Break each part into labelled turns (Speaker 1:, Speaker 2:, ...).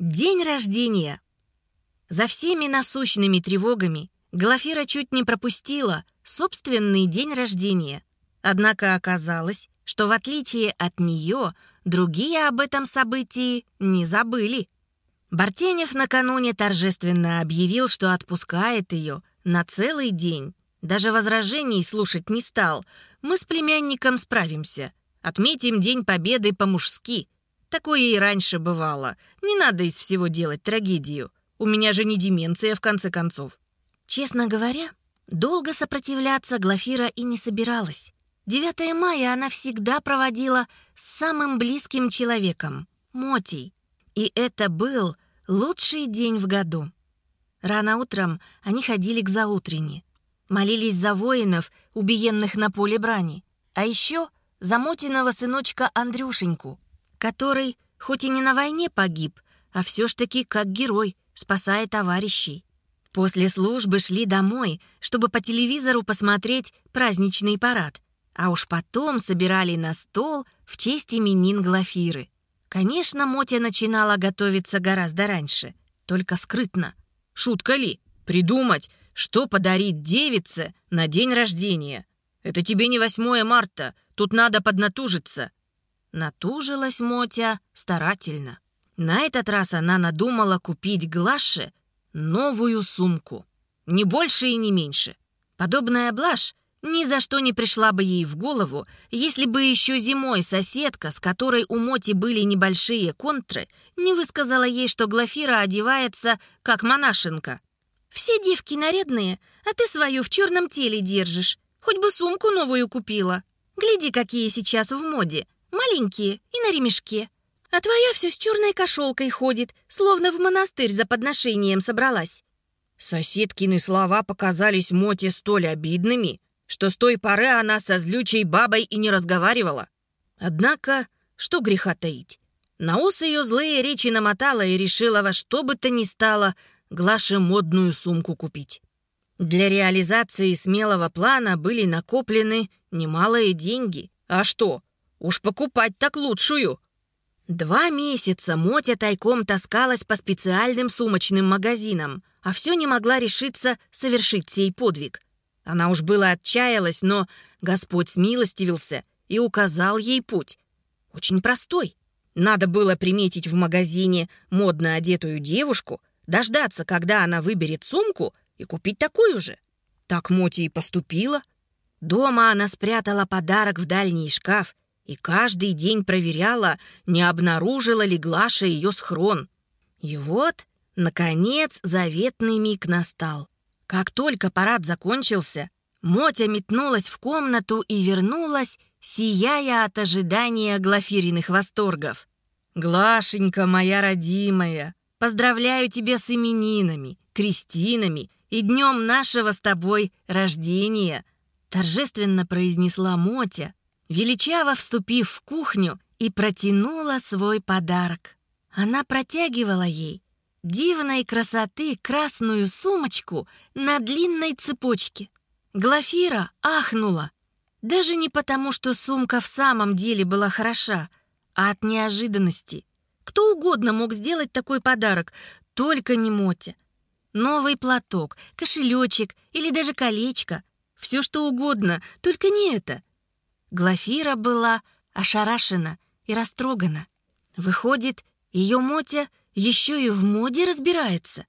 Speaker 1: День рождения. За всеми насущными тревогами Глафира чуть не пропустила собственный день рождения. Однако оказалось, что в отличие от нее, другие об этом событии не забыли. Бартенев накануне торжественно объявил, что отпускает ее на целый день. Даже возражений слушать не стал. Мы с племянником справимся. Отметим День Победы по-мужски. Такое и раньше бывало. Не надо из всего делать трагедию. У меня же не деменция, в конце концов. Честно говоря, долго сопротивляться Глафира и не собиралась. 9 мая она всегда проводила с самым близким человеком — Мотей. И это был лучший день в году. Рано утром они ходили к заутрене. Молились за воинов, убиенных на поле брани. А еще за Мотиного сыночка Андрюшеньку, который хоть и не на войне погиб, а все ж таки как герой, спасая товарищей. После службы шли домой, чтобы по телевизору посмотреть праздничный парад, а уж потом собирали на стол в честь именин Глафиры. Конечно, Мотя начинала готовиться гораздо раньше, только скрытно. Шутка ли? Придумать, что подарить девице на день рождения? Это тебе не 8 марта, тут надо поднатужиться. Натужилась Мотя старательно. На этот раз она надумала купить Глаше новую сумку. Не больше и не меньше. Подобная блажь ни за что не пришла бы ей в голову, если бы еще зимой соседка, с которой у Моти были небольшие контры, не высказала ей, что Глафира одевается как монашенка. Все девки нарядные, а ты свою в черном теле держишь. Хоть бы сумку новую купила. Гляди, какие сейчас в моде. Маленькие и на ремешке. А твоя все с черной кошелкой ходит, словно в монастырь за подношением собралась. Соседкины слова показались Моте столь обидными, что с той поры она со злючей бабой и не разговаривала. Однако, что греха таить. На ус ее злые речи намотала и решила во что бы то ни стало Глаше модную сумку купить. Для реализации смелого плана были накоплены немалые деньги. А что? Уж покупать так лучшую. Два месяца Мотя тайком таскалась по специальным сумочным магазинам, а все не могла решиться совершить сей подвиг. Она уж было отчаялась, но Господь смилостивился и указал ей путь. Очень простой. Надо было приметить в магазине модно одетую девушку, дождаться, когда она выберет сумку, и купить такую же. Так Моти и поступила. Дома она спрятала подарок в дальний шкаф и каждый день проверяла, не обнаружила ли Глаша ее схрон. И вот, наконец, заветный миг настал. Как только парад закончился, Мотя метнулась в комнату и вернулась, сияя от ожидания Глафириных восторгов. «Глашенька моя родимая!» Поздравляю тебя с именинами, крестинами и днем нашего с тобой рождения!» Торжественно произнесла Мотя, величаво вступив в кухню и протянула свой подарок. Она протягивала ей дивной красоты красную сумочку на длинной цепочке. Глафира ахнула. Даже не потому, что сумка в самом деле была хороша, а от неожиданности. Кто угодно мог сделать такой подарок, только не Мотя. Новый платок, кошелечек или даже колечко. Все что угодно, только не это. Глафира была ошарашена и растрогана. Выходит, ее Мотя еще и в моде разбирается.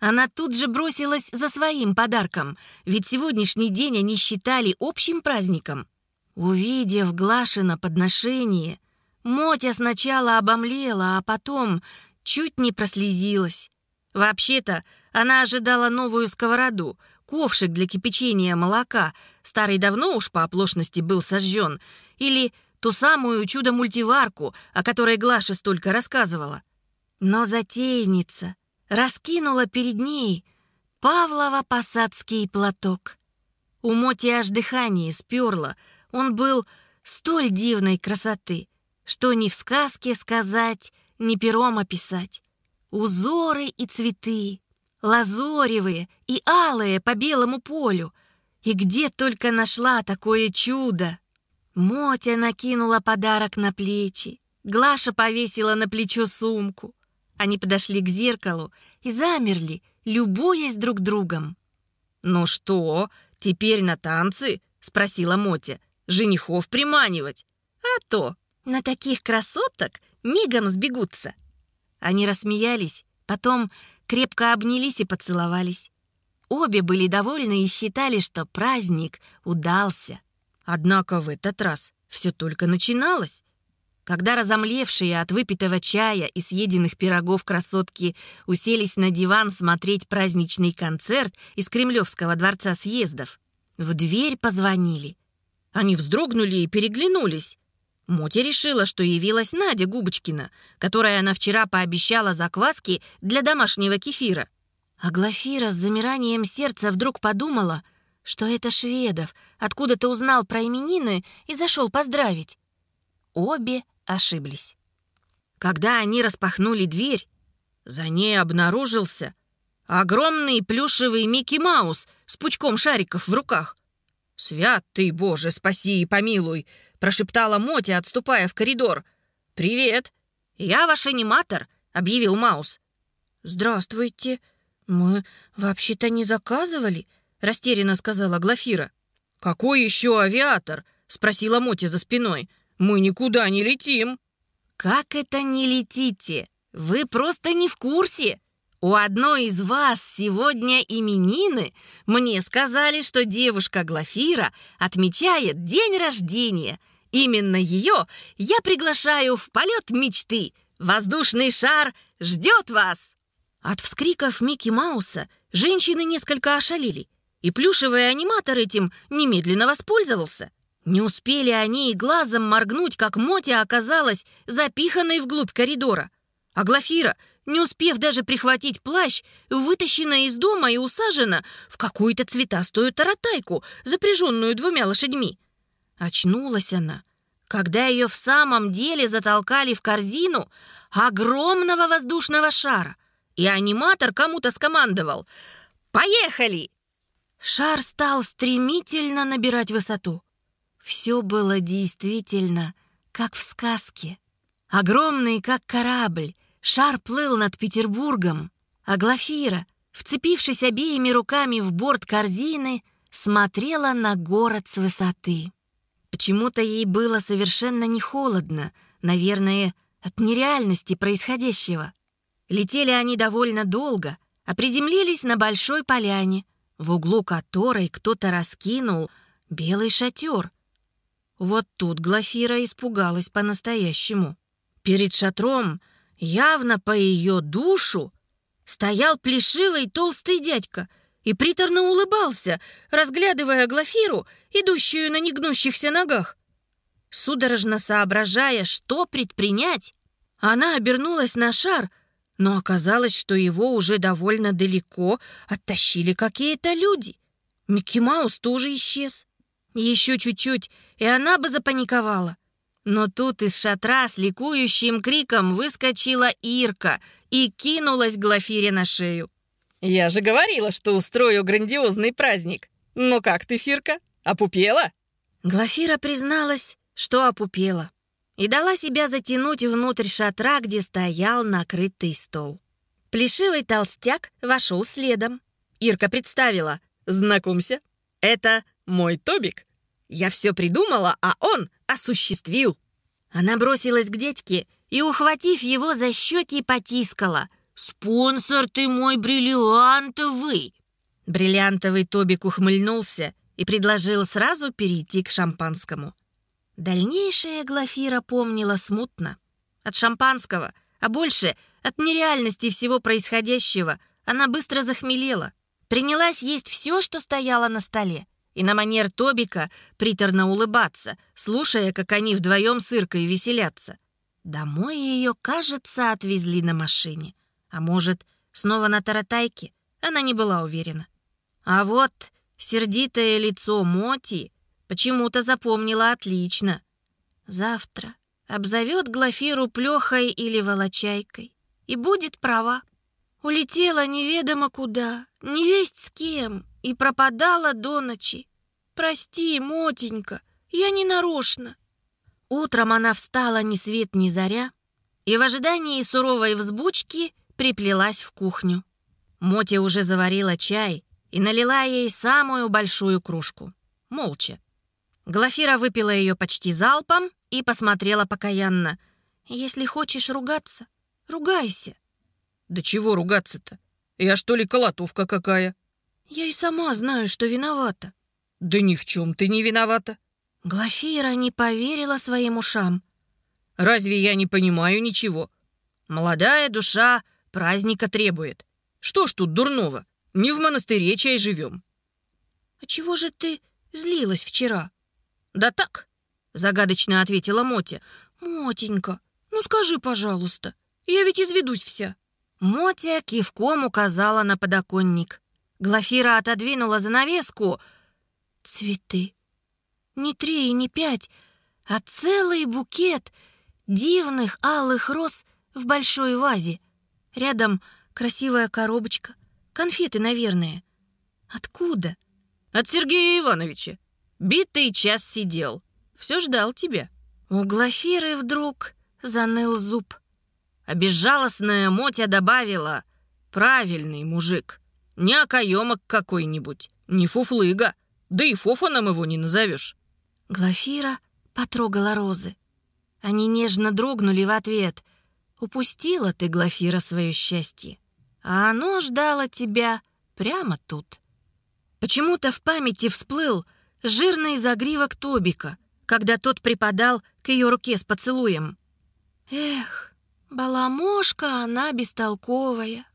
Speaker 1: Она тут же бросилась за своим подарком, ведь сегодняшний день они считали общим праздником. Увидев Глашина подношение, Мотя сначала обомлела, а потом чуть не прослезилась. Вообще-то она ожидала новую сковороду, ковшик для кипячения молока, старый давно уж по оплошности был сожжен, или ту самую чудо-мультиварку, о которой Глаша столько рассказывала. Но затейница раскинула перед ней Павлово-посадский платок. У Моти аж дыхание сперло, он был столь дивной красоты — что ни в сказке сказать, ни пером описать. Узоры и цветы, лазоревые и алые по белому полю. И где только нашла такое чудо? Мотя накинула подарок на плечи, Глаша повесила на плечо сумку. Они подошли к зеркалу и замерли, любуясь друг другом.
Speaker 2: «Ну что, теперь на танцы?» — спросила Мотя. «Женихов приманивать?»
Speaker 1: «А то, на таких красоток мигом сбегутся». Они рассмеялись, потом крепко обнялись и поцеловались. Обе были довольны и считали, что праздник удался.
Speaker 2: Однако в этот раз все только начиналось.
Speaker 1: Когда разомлевшие от выпитого чая и съеденных пирогов красотки уселись на диван смотреть праздничный концерт из Кремлевского дворца съездов, в дверь позвонили.
Speaker 2: Они вздрогнули и переглянулись. Мотя решила, что явилась Надя Губочкина, которая она вчера пообещала закваски для домашнего кефира.
Speaker 1: А Глафира с замиранием сердца вдруг подумала, что это Шведов откуда-то узнал про именины и зашел поздравить. Обе ошиблись.
Speaker 2: Когда они распахнули дверь, за ней обнаружился огромный плюшевый Микки Маус с пучком шариков в руках. «Свят ты, Боже, спаси и помилуй!» — прошептала Мотя, отступая в коридор. «Привет! Я ваш аниматор!» — объявил Маус.
Speaker 1: «Здравствуйте! Мы вообще-то не заказывали?» — растерянно сказала Глафира.
Speaker 2: «Какой еще авиатор?» — спросила Мотя за спиной. Мы никуда не летим».
Speaker 1: «Как это не летите? Вы просто не в курсе. У одной из вас сегодня именины. Мне сказали, что девушка Глафира отмечает день рождения. Именно ее я приглашаю в полет мечты. Воздушный шар ждет вас!» От вскриков Микки Мауса женщины несколько ошалили, и плюшевый аниматор этим немедленно воспользовался. Не успели они и глазом моргнуть, как Мотя оказалась запиханной вглубь коридора. А Глафира, не успев даже прихватить плащ, вытащена из дома и усажена в какую-то цветастую таратайку, запряженную двумя лошадьми. Очнулась она, когда ее в самом деле затолкали в корзину огромного воздушного шара, и аниматор кому-то скомандовал «Поехали!». Шар стал стремительно набирать высоту. Все было действительно, как в сказке. Огромный, как корабль, шар плыл над Петербургом, а Глафира, вцепившись обеими руками в борт корзины, смотрела на город с высоты. Почему-то ей было совершенно не холодно, наверное, от нереальности происходящего. Летели они довольно долго, а приземлились на большой поляне, в углу которой кто-то раскинул белый шатер, вот тут Глафира испугалась по-настоящему. Перед шатром, явно по ее душу, стоял плешивый толстый дядька и приторно улыбался, разглядывая Глафиру, идущую на негнущихся ногах. Судорожно соображая, что предпринять, она обернулась на шар, но оказалось, что его уже довольно далеко оттащили какие-то люди. Микки Маус тоже исчез. Еще чуть-чуть, и она бы запаниковала. Но тут из шатра с ликующим криком выскочила Ирка и кинулась Глафире на шею.
Speaker 2: «Я же говорила, что устрою грандиозный праздник. Ну как ты, Фирка, опупела?»
Speaker 1: Глафира призналась, что опупела, и дала себя затянуть внутрь шатра, где стоял накрытый стол. Плешивый толстяк вошел следом.
Speaker 2: Ирка представила. «Знакомься, это мой Тобик». Я все придумала, а он осуществил.
Speaker 1: Она бросилась к дядьке и, ухватив его за щеки, потискала. «Спонсор ты мой бриллиантовый!» Бриллиантовый Тобик ухмыльнулся и предложил сразу перейти к шампанскому. Дальнейшее Глафира помнила смутно. От шампанского, а больше от нереальности всего происходящего, она быстро захмелела. Принялась есть все, что стояло на столе и на манер Тобика приторно улыбаться, слушая, как они вдвоем с Иркой веселятся. Домой ее, кажется, отвезли на машине. А может, снова на таратайке? Она не была уверена. А вот сердитое лицо Моти почему-то запомнила отлично. Завтра обзовет Глафиру плехой или волочайкой и будет права. Улетела неведомо куда, невесть с кем, и пропадала до ночи. Прости, Мотенька, я не нарочно. Утром она встала ни свет ни заря и в ожидании суровой взбучки приплелась в кухню. Мотя уже заварила чай и налила ей самую большую кружку. Молча. Глафира выпила ее почти залпом и посмотрела покаянно. «Если хочешь ругаться, ругайся».
Speaker 2: «Да чего ругаться-то? Я что ли колотовка какая?»
Speaker 1: «Я и сама знаю, что виновата».
Speaker 2: «Да ни в чем ты не виновата».
Speaker 1: Глафира не поверила своим ушам.
Speaker 2: «Разве я не понимаю ничего? Молодая душа праздника требует. Что ж тут дурного? Не в монастыре чай живем».
Speaker 1: «А чего же ты злилась вчера?»
Speaker 2: «Да так», — загадочно ответила Мотя.
Speaker 1: «Мотенька, ну скажи, пожалуйста, я ведь изведусь вся». Мотя кивком указала на подоконник. Глафира отодвинула занавеску. Цветы. Не три и не пять, а целый букет дивных алых роз в большой вазе. Рядом красивая коробочка. Конфеты, наверное. Откуда?
Speaker 2: От Сергея Ивановича. Битый час сидел. Все ждал тебя.
Speaker 1: У Глафиры вдруг заныл зуб.
Speaker 2: А безжалостная Мотя добавила «Правильный мужик, не окоемок какой-нибудь, не фуфлыга, да и фофаном его не назовешь».
Speaker 1: Глафира потрогала розы. Они нежно дрогнули в ответ. «Упустила ты, Глафира, свое счастье, а оно ждало тебя прямо тут». Почему-то в памяти всплыл — жирный загривок Тобика, когда тот припадал к ее руке с поцелуем. Эх, баламошка она бестолковая.